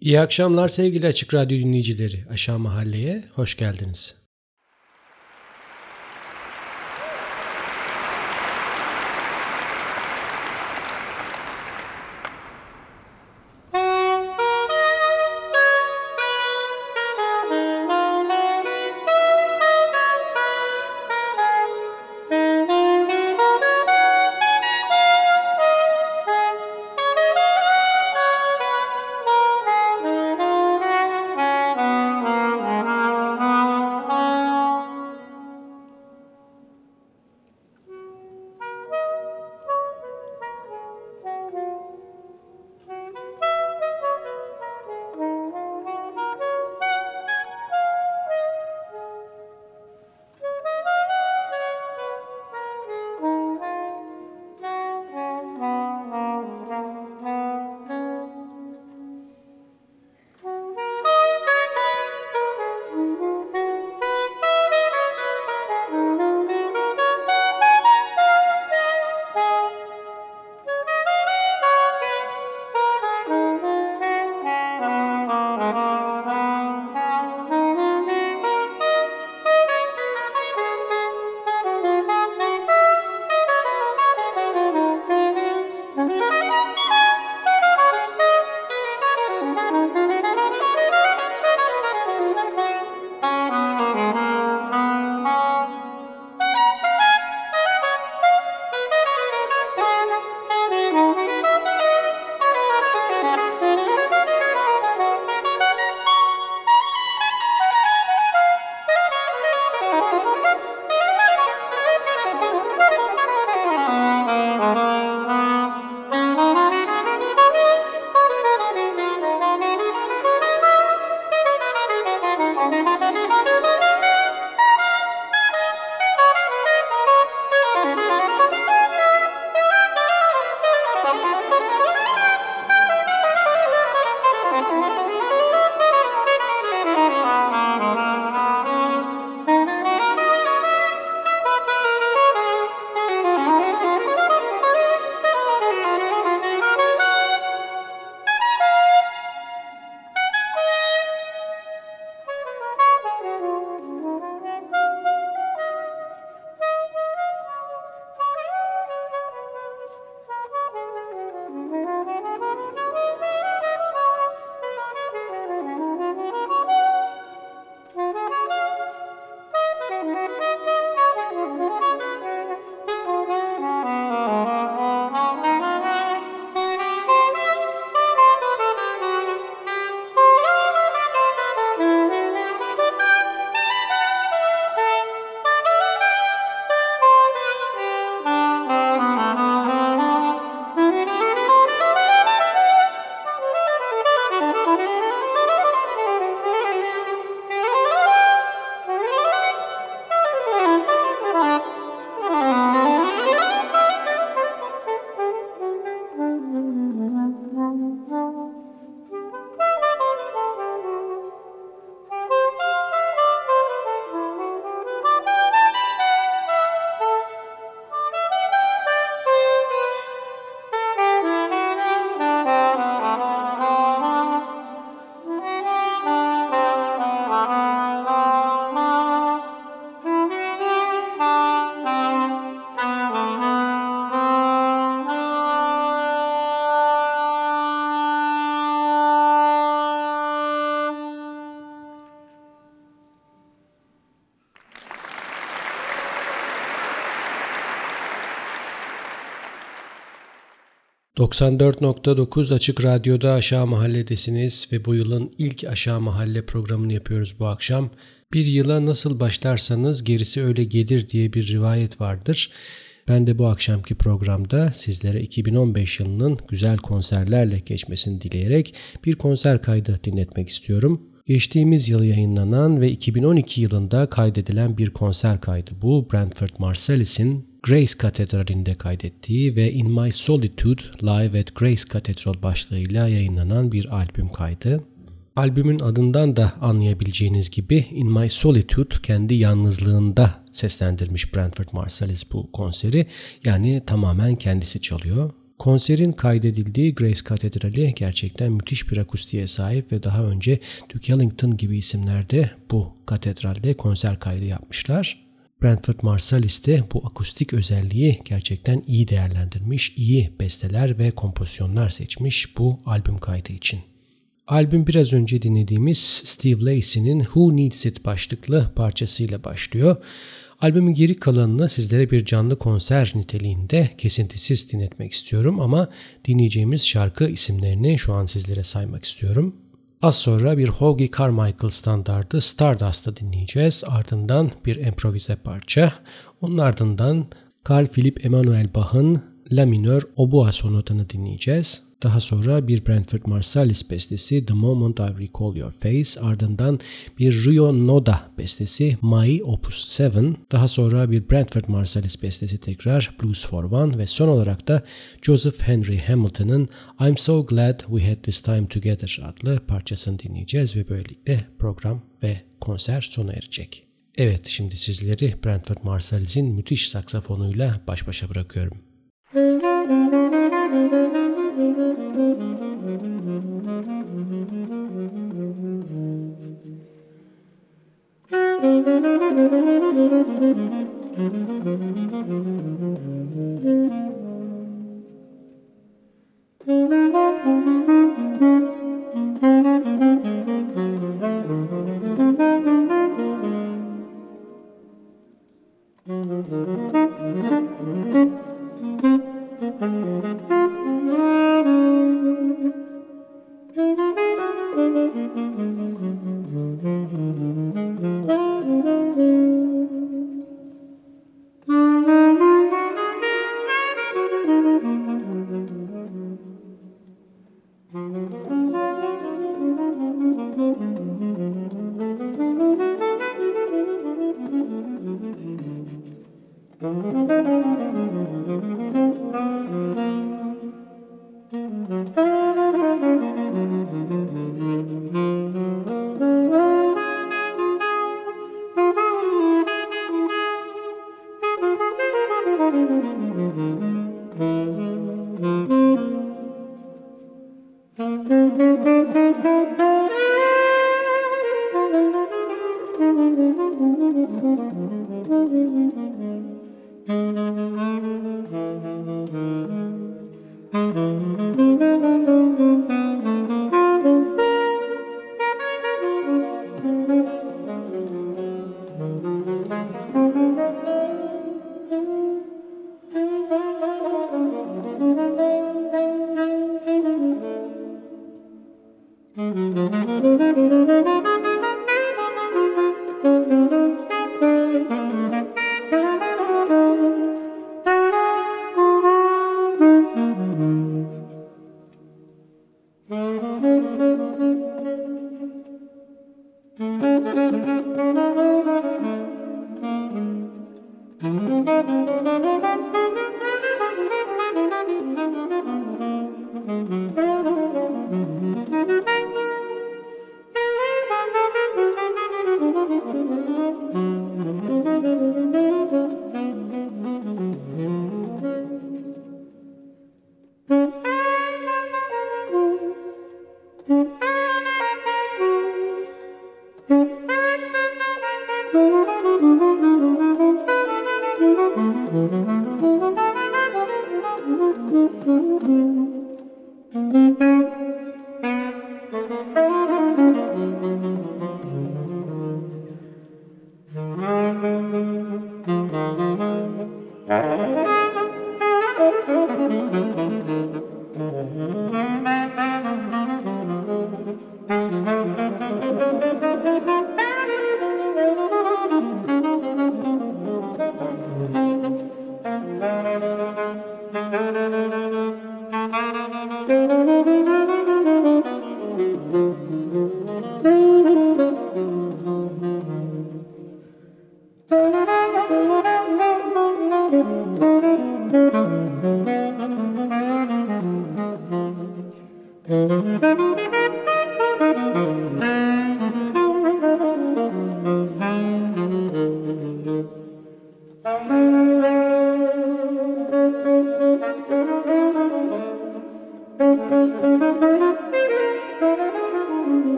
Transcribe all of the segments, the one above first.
İyi akşamlar sevgili Açık Radyo dinleyicileri. Aşağı Mahalle'ye hoş geldiniz. ...94.9 Açık Radyo'da Aşağı Mahalledesiniz ve bu yılın ilk Aşağı Mahalle programını yapıyoruz bu akşam. Bir yıla nasıl başlarsanız gerisi öyle gelir diye bir rivayet vardır. Ben de bu akşamki programda sizlere 2015 yılının güzel konserlerle geçmesini dileyerek bir konser kaydı dinletmek istiyorum. Geçtiğimiz yıl yayınlanan ve 2012 yılında kaydedilen bir konser kaydı bu. Brentford Marsalis'in Grace Katedrali'nde kaydettiği ve In My Solitude Live at Grace Cathedral başlığıyla yayınlanan bir albüm kaydı. Albümün adından da anlayabileceğiniz gibi In My Solitude kendi yalnızlığında seslendirmiş Brentford Marsalis bu konseri. Yani tamamen kendisi çalıyor. Konserin kaydedildiği Grace Katedrali gerçekten müthiş bir akustiğe sahip ve daha önce Duke Ellington gibi isimlerde bu katedralde konser kaydı yapmışlar. Brentford Marsalis de bu akustik özelliği gerçekten iyi değerlendirmiş, iyi besteler ve kompozisyonlar seçmiş bu albüm kaydı için. Albüm biraz önce dinlediğimiz Steve Lacy'nin Who Needs It başlıklı parçasıyla başlıyor. Albümün geri kalanını sizlere bir canlı konser niteliğinde kesintisiz dinletmek istiyorum ama dinleyeceğimiz şarkı isimlerini şu an sizlere saymak istiyorum. Az sonra bir Hoagie Carmichael standardı Stardust'ı dinleyeceğiz. Ardından bir improvize parça. Onun ardından Carl Philipp Emanuel Bach'ın La minör Obua sonatını dinleyeceğiz. Daha sonra bir Brentford Marsalis bestesi The Moment I Recall Your Face, ardından bir Rio Noda bestesi My Opus 7, daha sonra bir Brentford Marsalis bestesi tekrar Blues for One ve son olarak da Joseph Henry Hamilton'ın I'm So Glad We Had This Time Together adlı parçasını dinleyeceğiz ve böylelikle program ve konser sona erecek. Evet şimdi sizleri Brentford Marsalis'in müthiş saksafonuyla baş başa bırakıyorum. Thank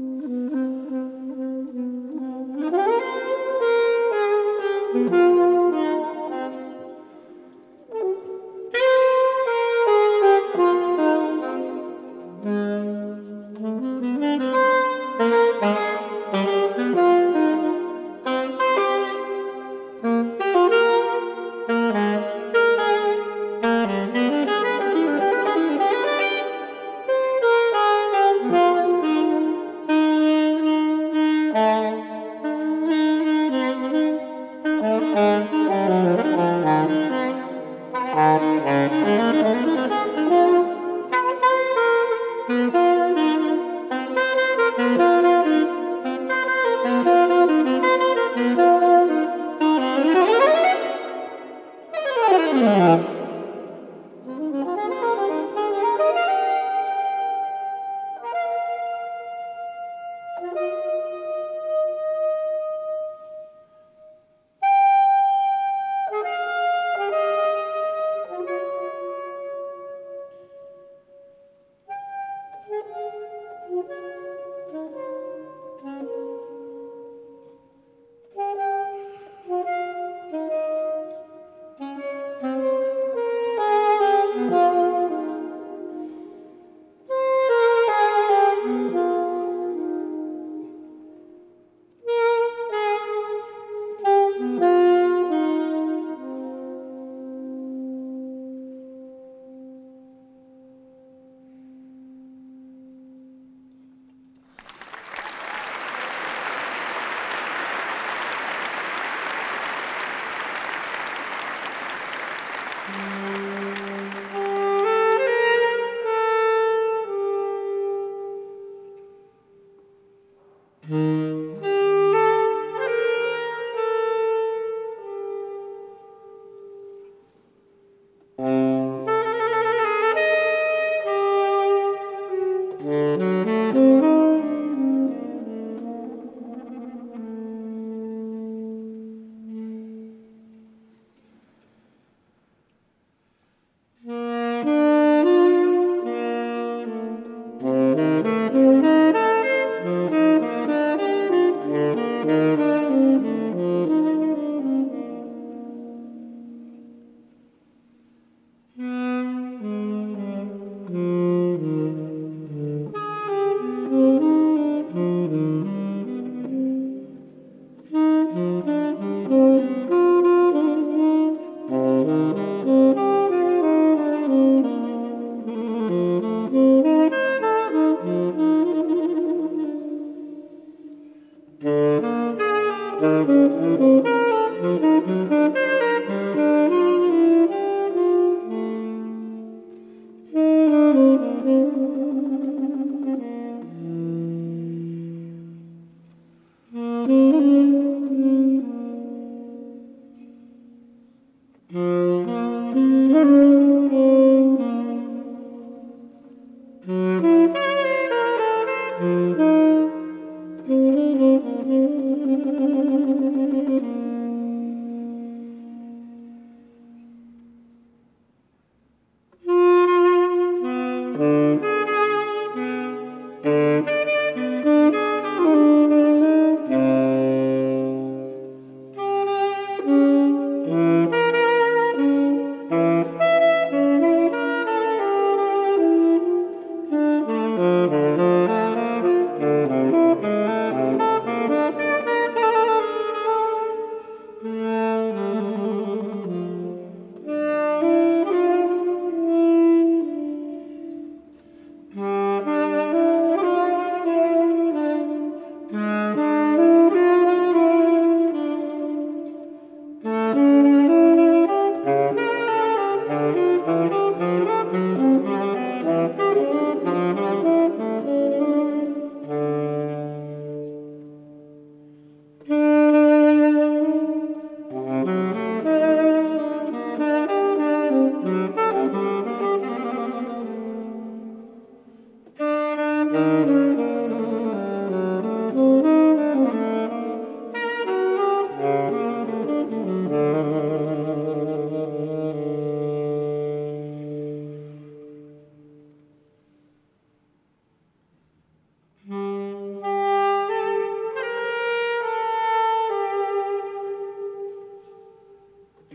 Mm-hmm.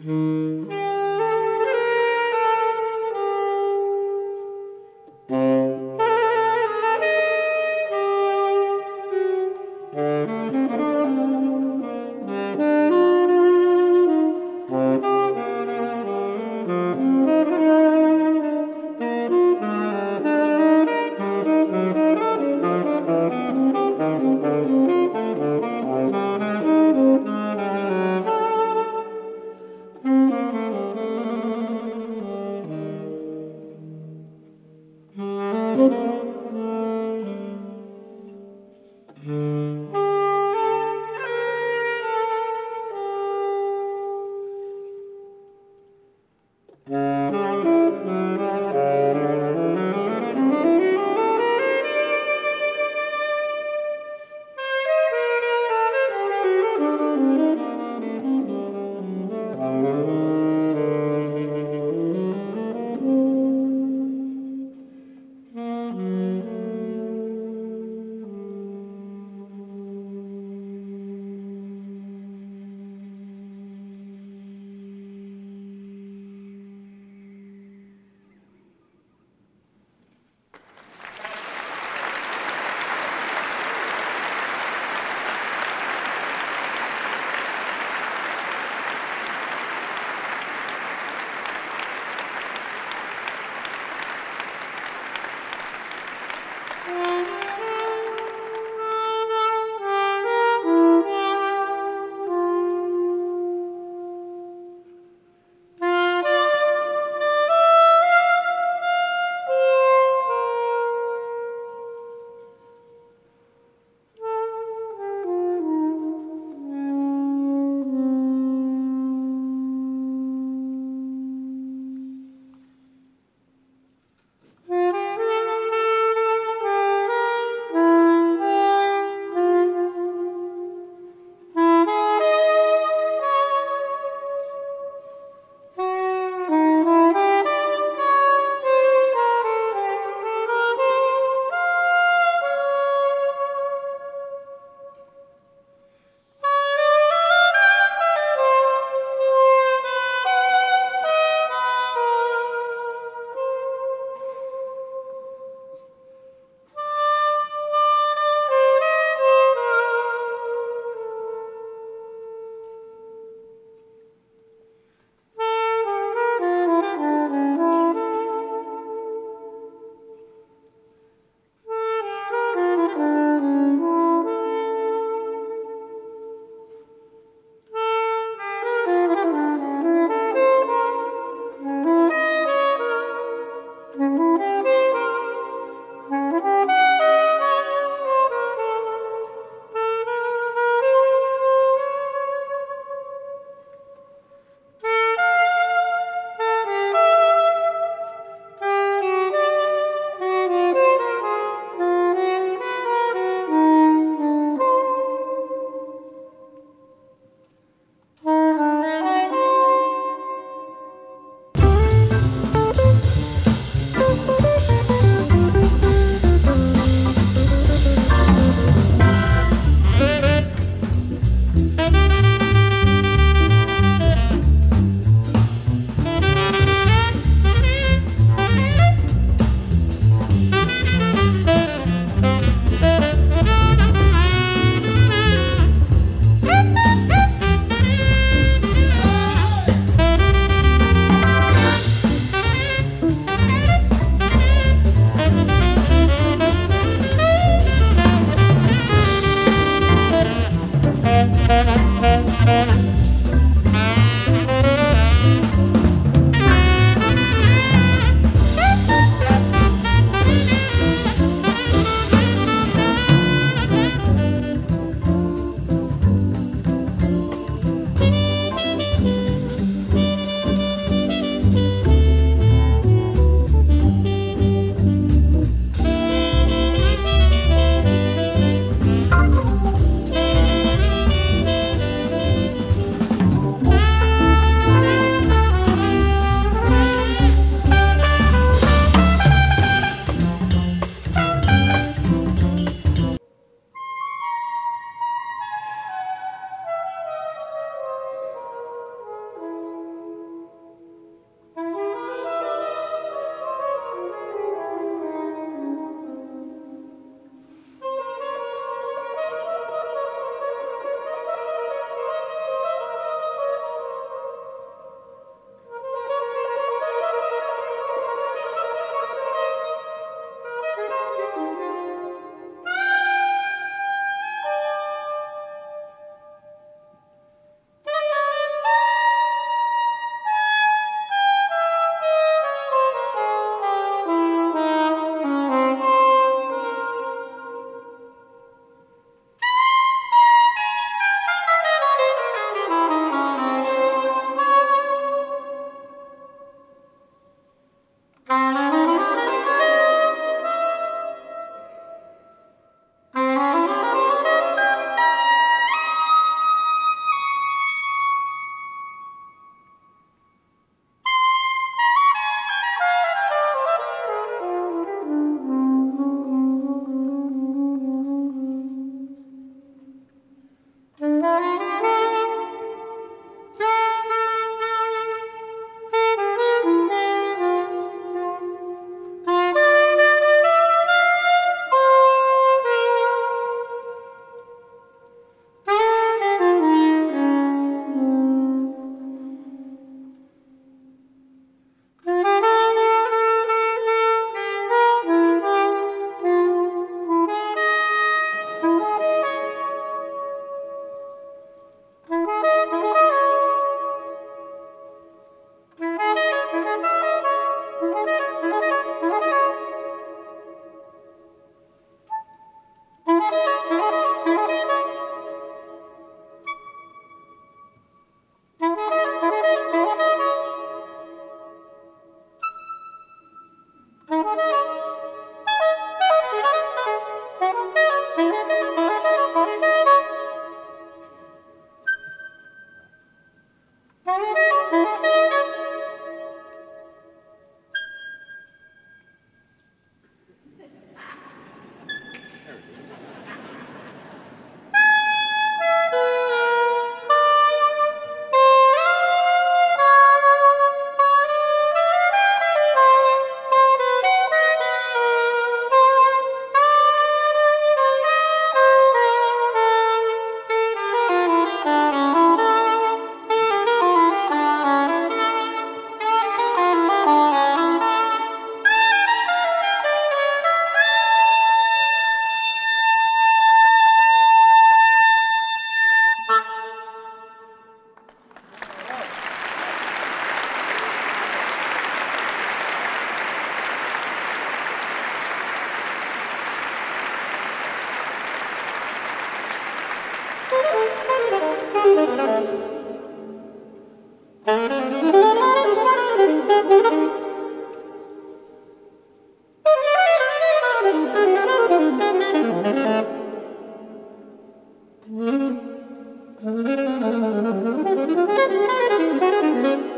Mm-hmm.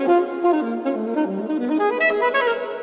Thank you.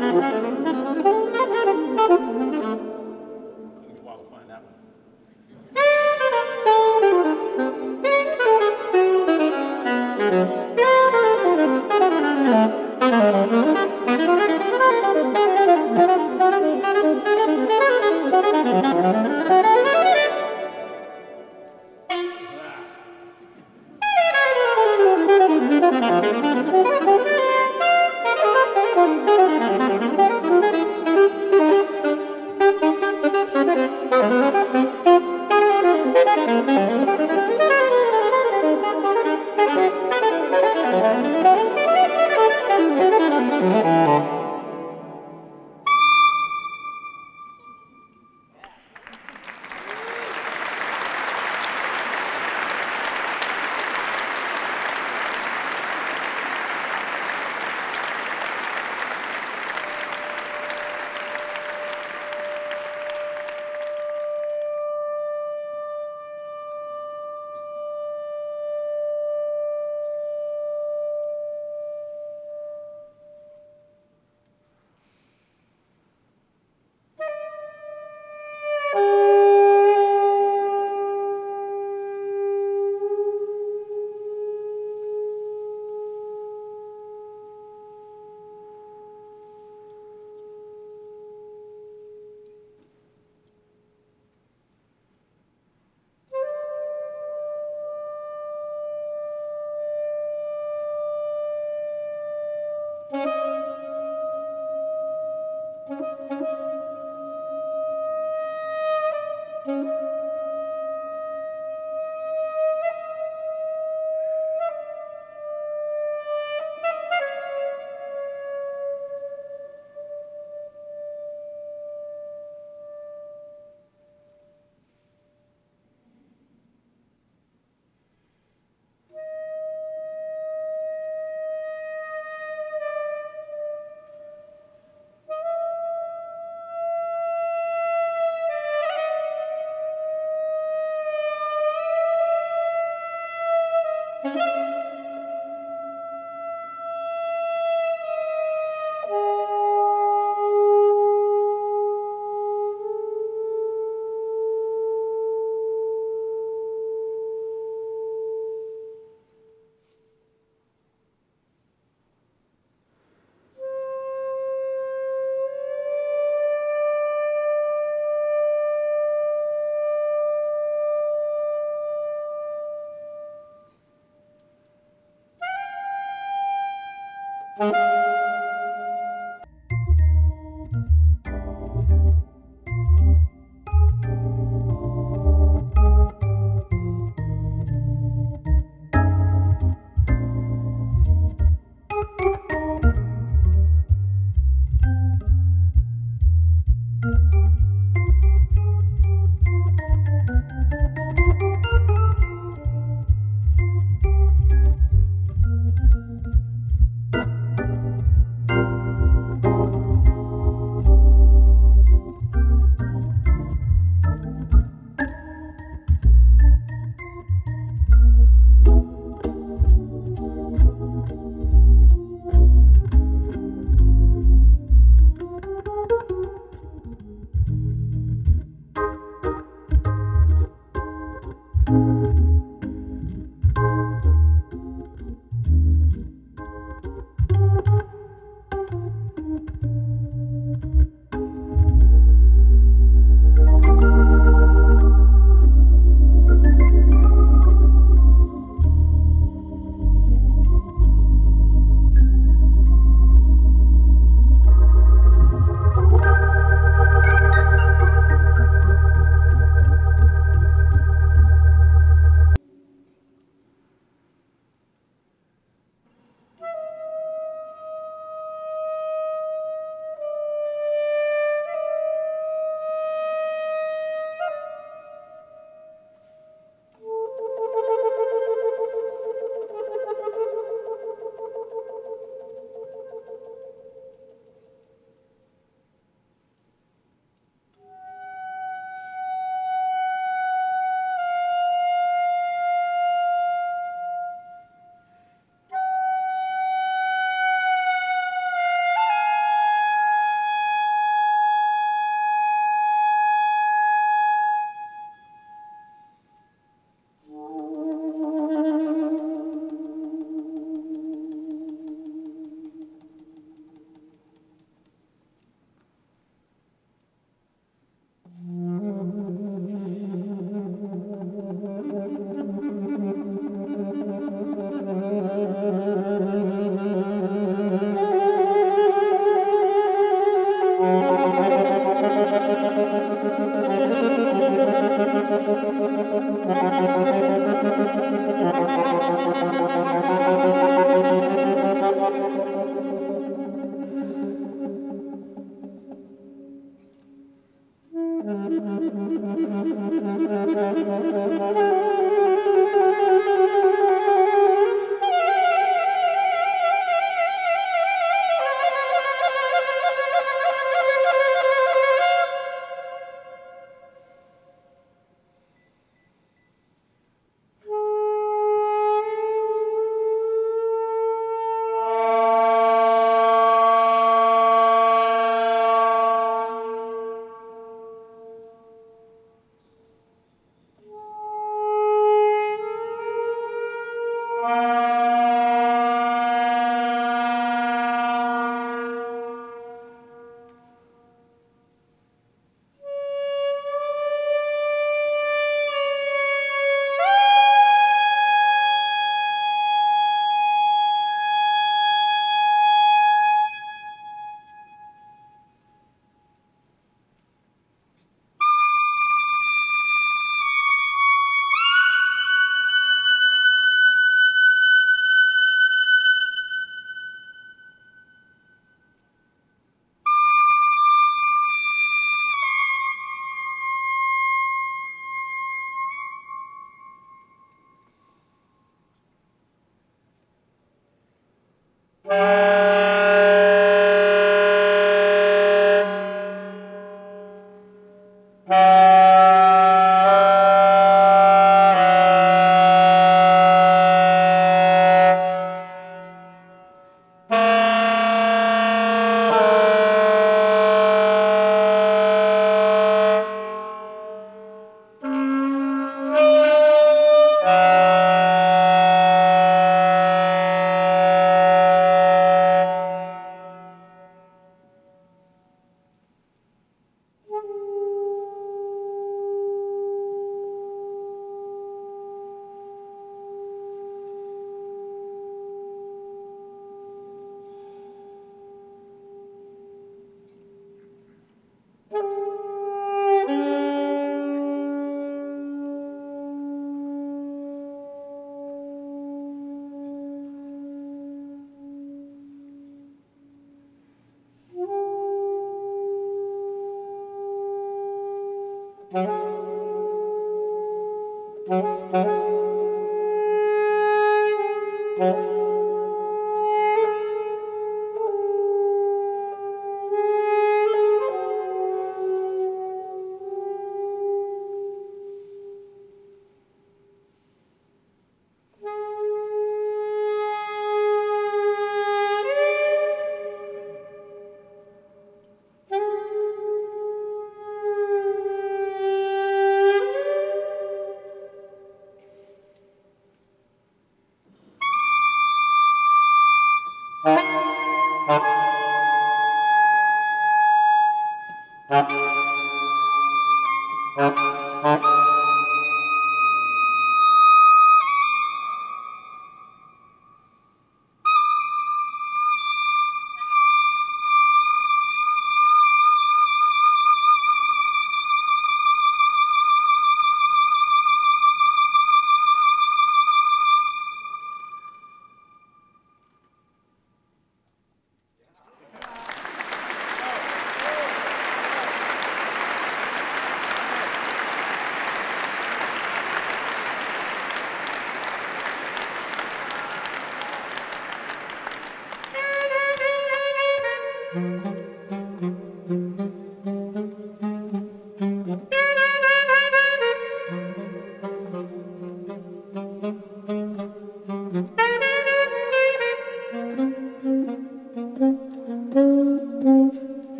Thank.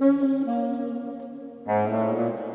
Thank you.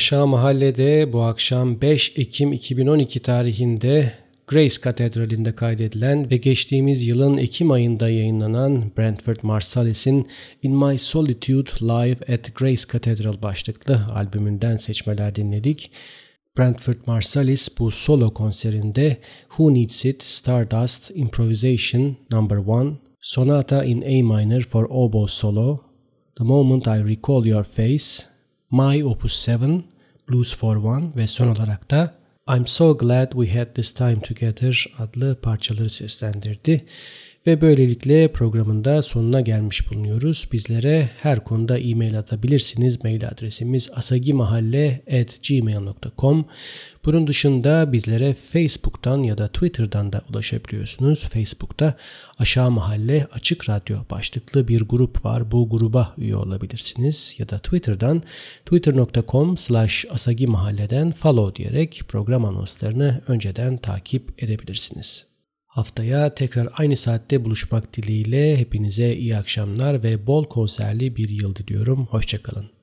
Aşağı Mahalle'de bu akşam 5 Ekim 2012 tarihinde Grace Katedrali'nde kaydedilen ve geçtiğimiz yılın Ekim ayında yayınlanan Brentford Marsalis'in In My Solitude Live at Grace Cathedral başlıklı albümünden seçmeler dinledik. Brentford Marsalis bu solo konserinde Who Needs It, Stardust, Improvisation No. 1, Sonata in A Minor for Oboe Solo, The Moment I Recall Your Face, My Opus 7, Blues for One ve son olarak da I'm So Glad We Had This Time Together adlı parçaları seslendirdi. Ve böylelikle programın da sonuna gelmiş bulunuyoruz. Bizlere her konuda e-mail atabilirsiniz. Mail adresimiz asagimahalle.gmail.com Bunun dışında bizlere Facebook'tan ya da Twitter'dan da ulaşabiliyorsunuz. Facebook'ta Aşağı Mahalle Açık Radyo başlıklı bir grup var. Bu gruba üye olabilirsiniz. Ya da Twitter'dan twitter.com slash asagimahalleden follow diyerek program anonslarını önceden takip edebilirsiniz. Haftaya tekrar aynı saatte buluşmak dileğiyle hepinize iyi akşamlar ve bol konserli bir yıl diliyorum. Hoşçakalın.